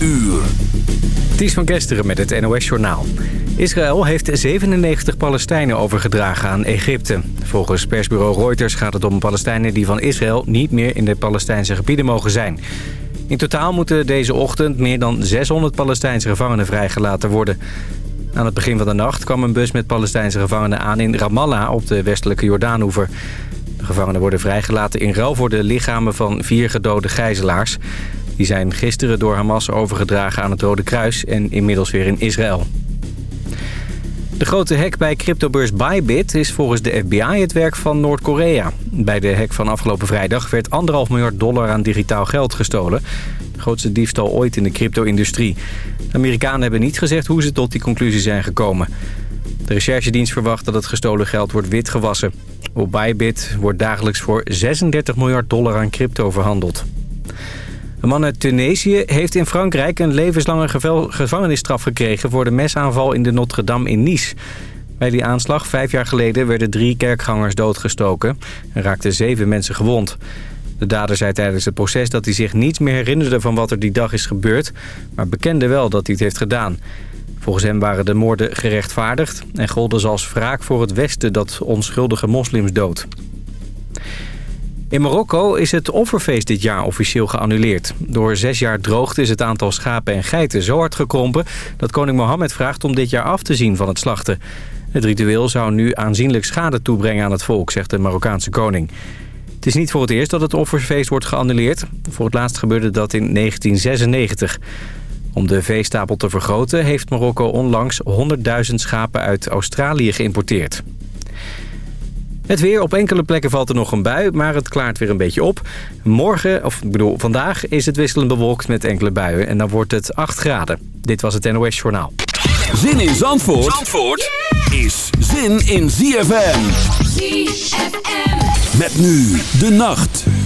uur. Ties van Kesteren met het NOS-journaal. Israël heeft 97 Palestijnen overgedragen aan Egypte. Volgens persbureau Reuters gaat het om Palestijnen die van Israël niet meer in de Palestijnse gebieden mogen zijn. In totaal moeten deze ochtend meer dan 600 Palestijnse gevangenen vrijgelaten worden. Aan het begin van de nacht kwam een bus met Palestijnse gevangenen aan in Ramallah op de westelijke Jordaanoever. De gevangenen worden vrijgelaten in ruil voor de lichamen van vier gedode gijzelaars. Die zijn gisteren door Hamas overgedragen aan het Rode Kruis en inmiddels weer in Israël. De grote hack bij cryptobeurs Bybit is volgens de FBI het werk van Noord-Korea. Bij de hack van afgelopen vrijdag werd 1,5 miljard dollar aan digitaal geld gestolen. De grootste diefstal ooit in de crypto-industrie. De Amerikanen hebben niet gezegd hoe ze tot die conclusie zijn gekomen. De recherchedienst verwacht dat het gestolen geld wordt witgewassen. Op Bybit wordt dagelijks voor 36 miljard dollar aan crypto verhandeld. Een man uit Tunesië heeft in Frankrijk een levenslange gevangenisstraf gekregen... voor de mesaanval in de Notre-Dame in Nice. Bij die aanslag vijf jaar geleden werden drie kerkgangers doodgestoken... en raakten zeven mensen gewond. De dader zei tijdens het proces dat hij zich niets meer herinnerde van wat er die dag is gebeurd... maar bekende wel dat hij het heeft gedaan. Volgens hem waren de moorden gerechtvaardigd... en golden ze als wraak voor het Westen dat onschuldige moslims doodt. In Marokko is het offerfeest dit jaar officieel geannuleerd. Door zes jaar droogte is het aantal schapen en geiten zo hard gekrompen... dat koning Mohammed vraagt om dit jaar af te zien van het slachten. Het ritueel zou nu aanzienlijk schade toebrengen aan het volk, zegt de Marokkaanse koning. Het is niet voor het eerst dat het offerfeest wordt geannuleerd. Voor het laatst gebeurde dat in 1996. Om de veestapel te vergroten heeft Marokko onlangs 100.000 schapen uit Australië geïmporteerd. Het weer, op enkele plekken valt er nog een bui, maar het klaart weer een beetje op. Morgen, of ik bedoel vandaag, is het wisselend bewolkt met enkele buien. En dan wordt het 8 graden. Dit was het NOS Journaal. Zin in Zandvoort, Zandvoort is zin in ZFM. ZFM. Met nu de nacht.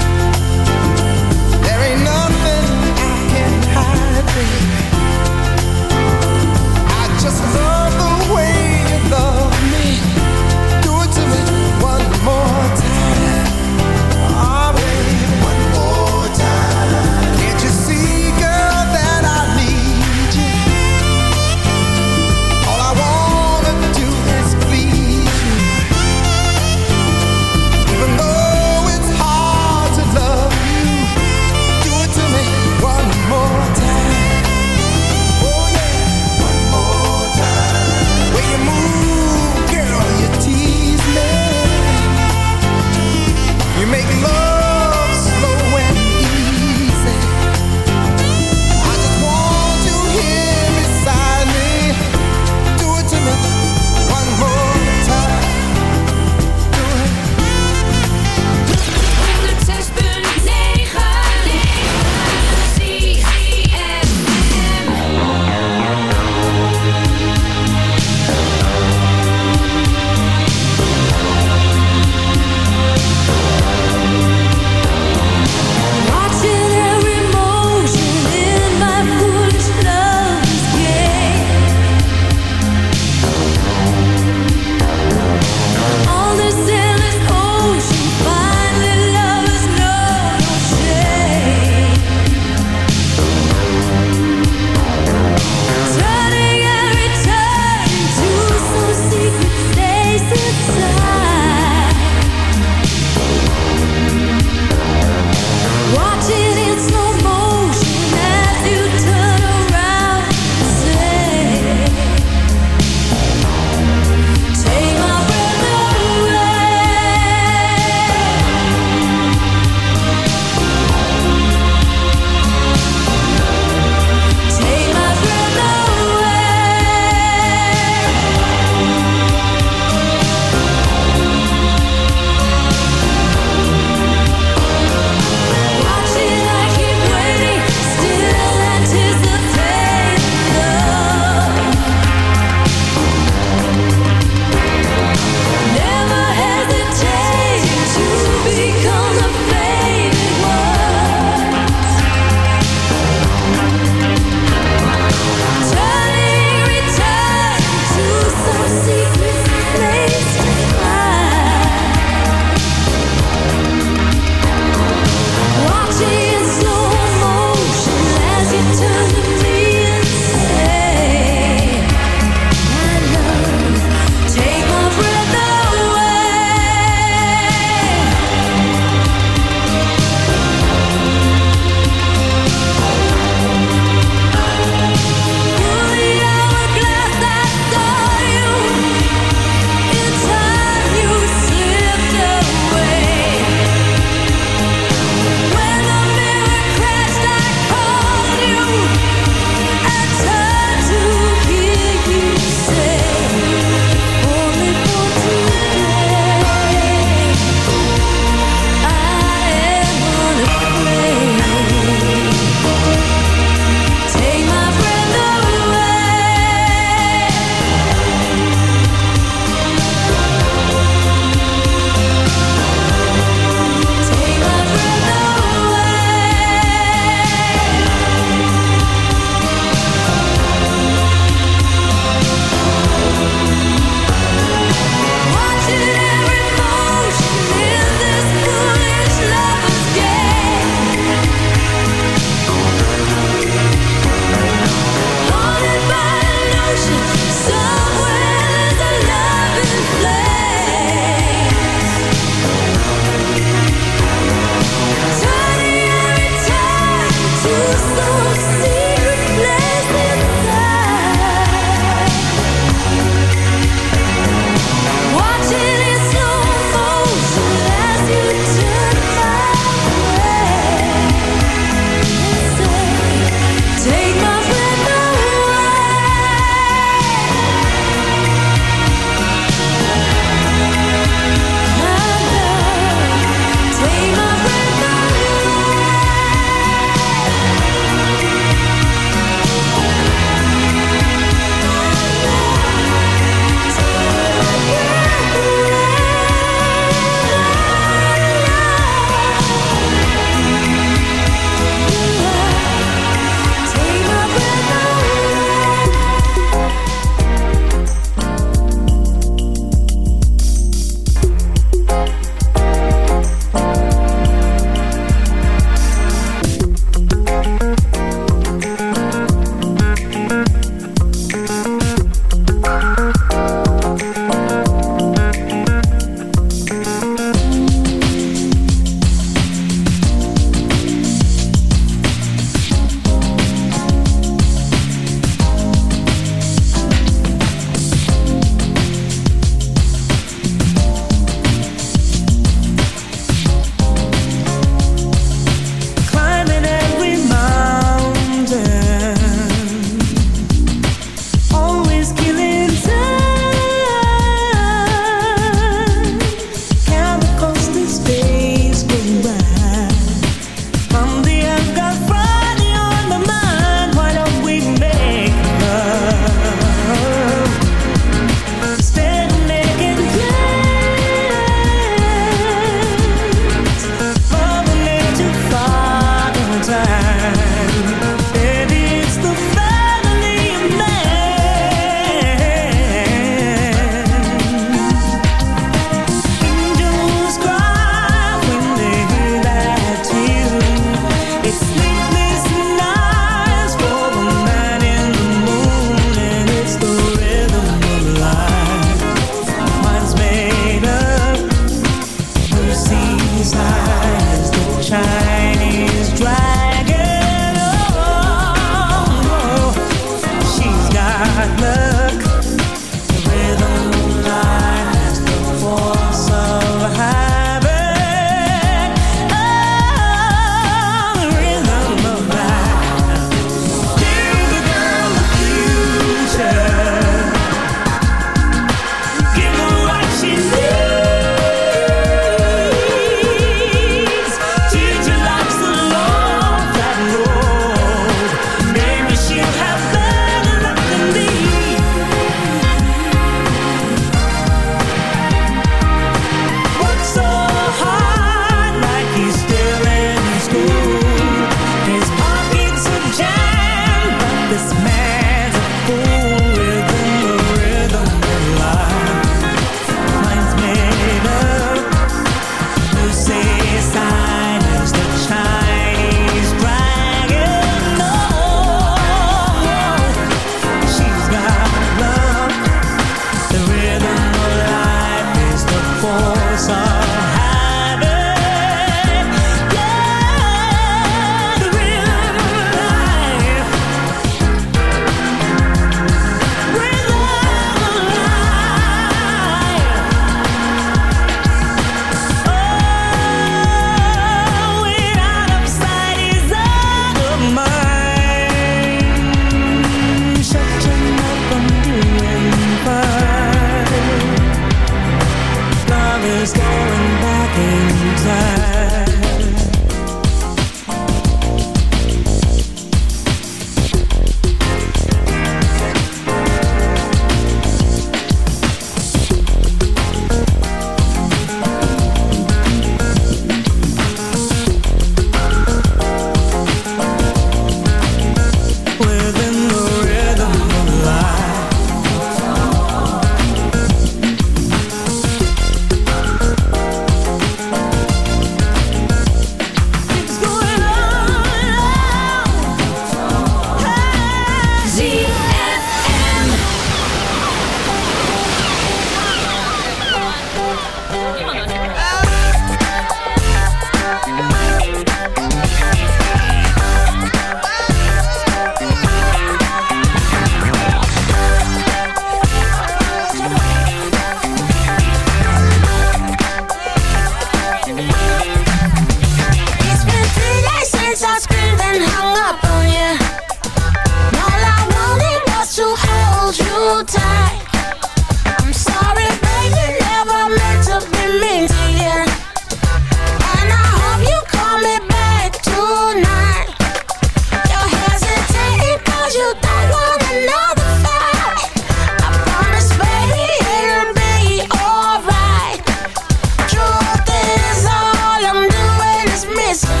Christmas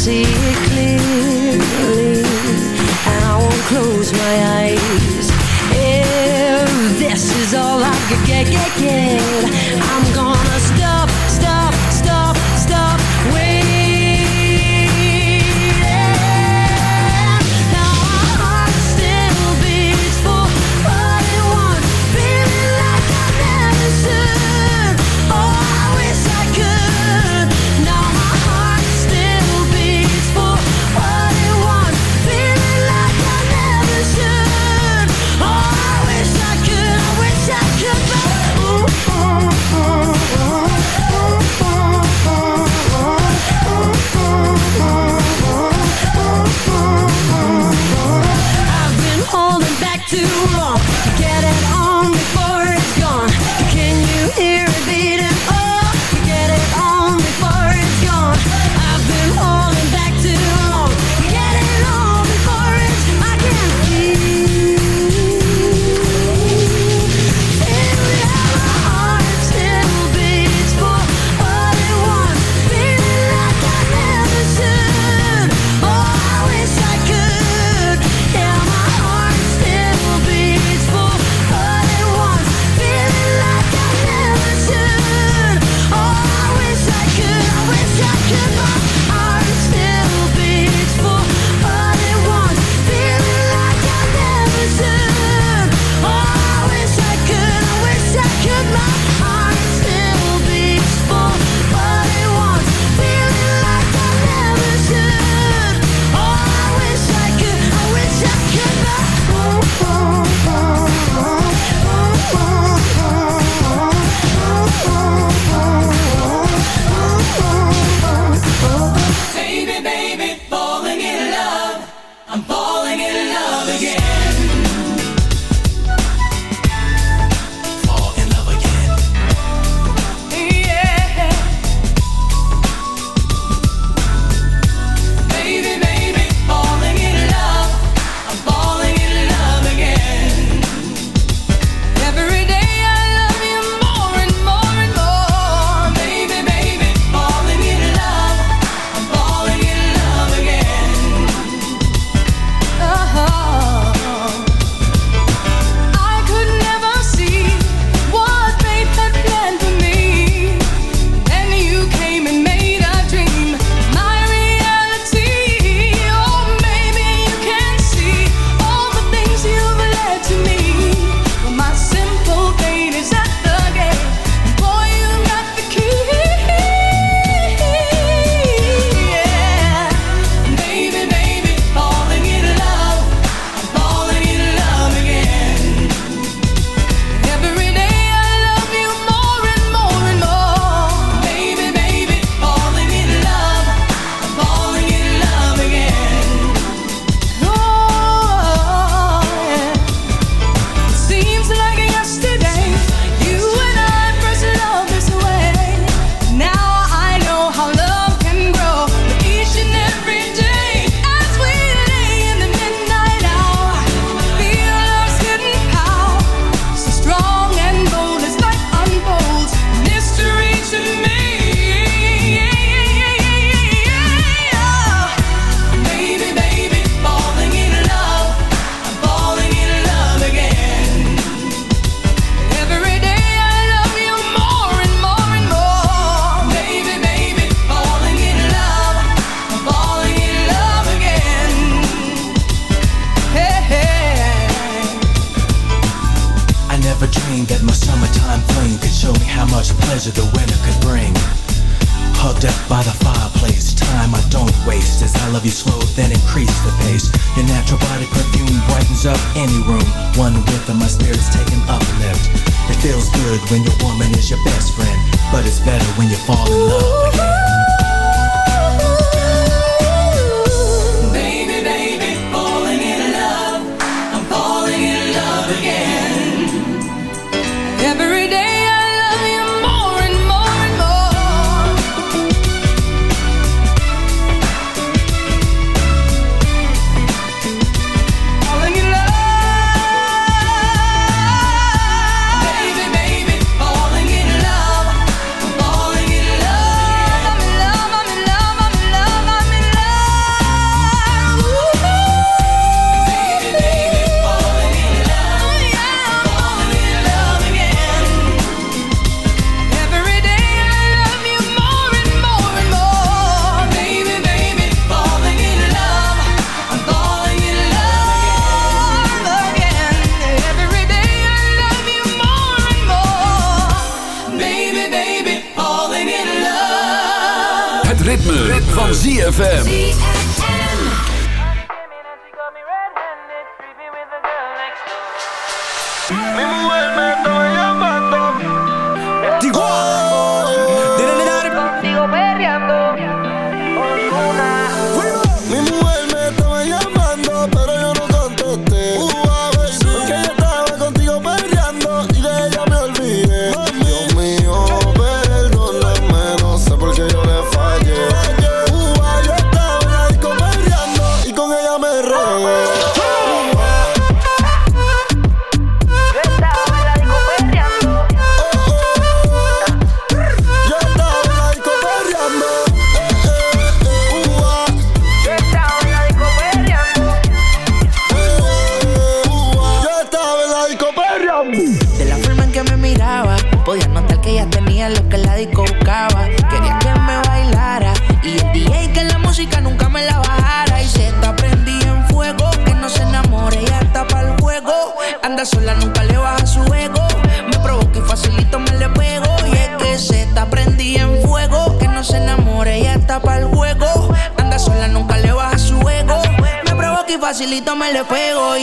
see it clearly, and I won't close my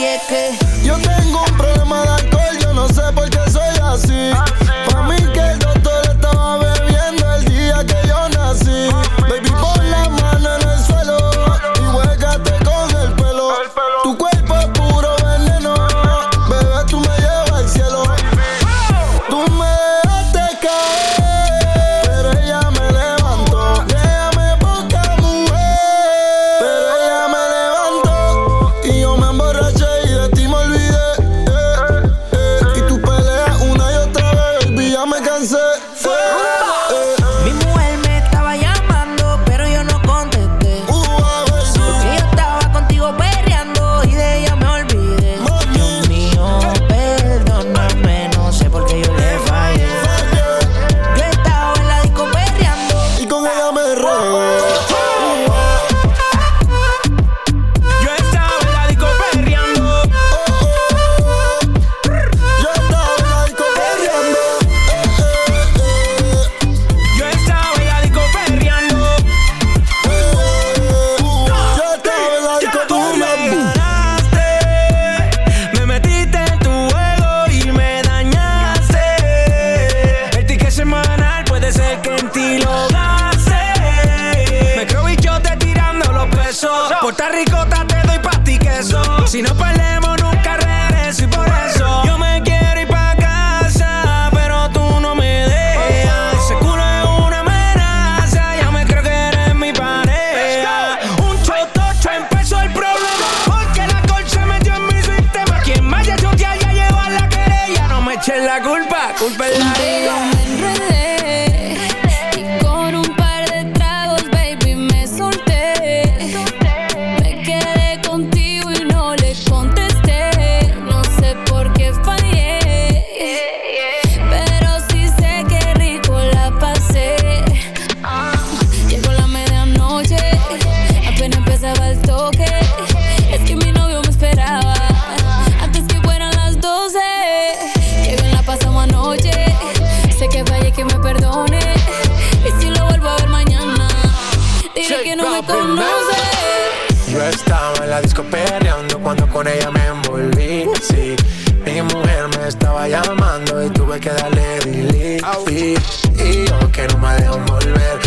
Y hay que darle, y, y, y yo que no me dejo volver.